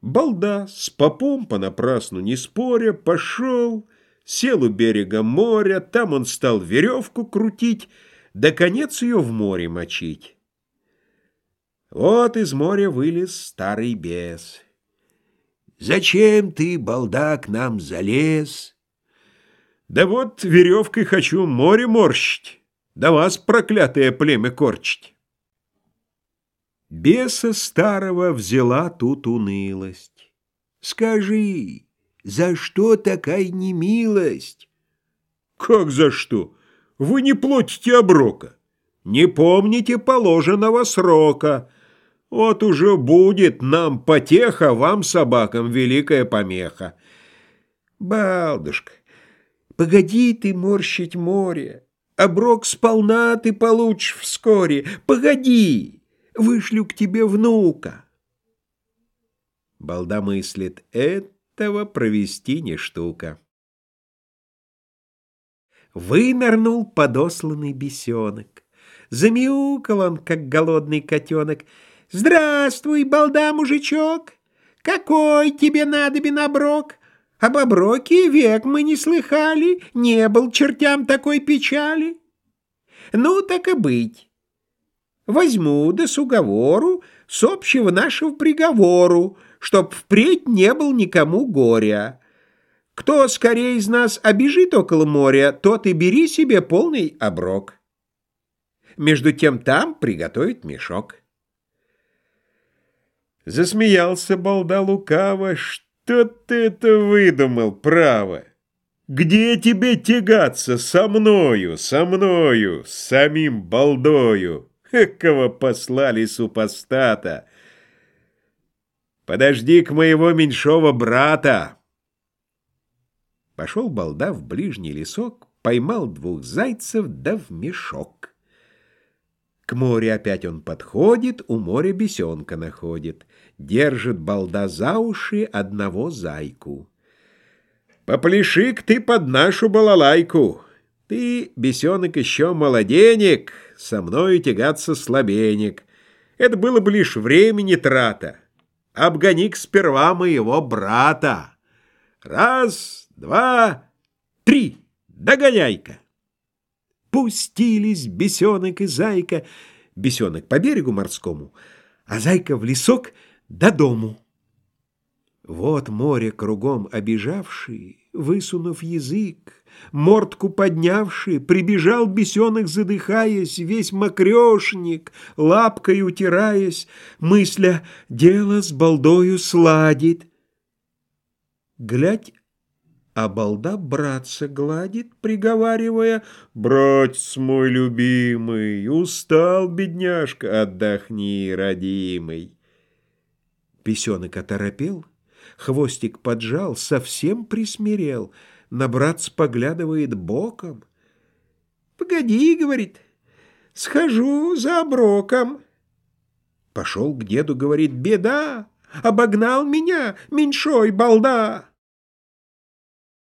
Балда с попом понапрасну не споря пошел, сел у берега моря, там он стал веревку крутить, да конец ее в море мочить. Вот из моря вылез старый бес. «Зачем ты, балда, к нам залез?» «Да вот веревкой хочу море морщить, да вас, проклятое племя, корчить». Беса старого взяла тут унылость. «Скажи, за что такая немилость?» «Как за что? Вы не платите оброка, не помните положенного срока. Вот уже будет нам потеха, вам, собакам, великая помеха». «Балдушка, погоди ты морщить море, оброк сполна ты получишь вскоре, погоди!» Вышлю к тебе внука. Балда мыслит, этого провести не штука. Вынырнул подосланный бесенок. Замяукал он, как голодный котенок. «Здравствуй, балда, мужичок! Какой тебе надобен оброк? Об оброке век мы не слыхали, не был чертям такой печали. Ну, так и быть». Возьму да с уговору, с общего нашего приговору, чтоб впредь не был никому горя. Кто скорее из нас обежит около моря, тот и бери себе полный оброк. Между тем там приготовить мешок. Засмеялся балда лукаво, что ты это выдумал, право? Где тебе тягаться со мною, со мною, с самим балдою? Экого послали супостата! Подожди-к моего меньшого брата!» Пошел балда в ближний лесок, поймал двух зайцев да в мешок. К морю опять он подходит, у моря бесенка находит. Держит балда за уши одного зайку. «Попляши-ка ты под нашу балалайку!» Ты, бесенок, еще молоденек, со мною тягаться слабенек. Это было бы лишь времени трата. обгони сперва моего брата. Раз, два, три, догоняй-ка. Пустились бесенок и зайка, бесенок по берегу морскому, а зайка в лесок до дому. Вот море кругом обижавший, высунув язык, мордку поднявший, прибежал бесенок, задыхаясь, весь мокрешник, лапкой утираясь, мысля «дело с балдою сладит». Глядь, а балда братца гладит, приговаривая «Братец мой любимый, устал, бедняжка, отдохни, родимый». Бесенок оторопел, хвостик поджал, совсем присмирел — на братца поглядывает боком. «Погоди», — говорит, — «схожу за оброком». Пошел к деду, говорит, «беда, обогнал меня, меньшой балда».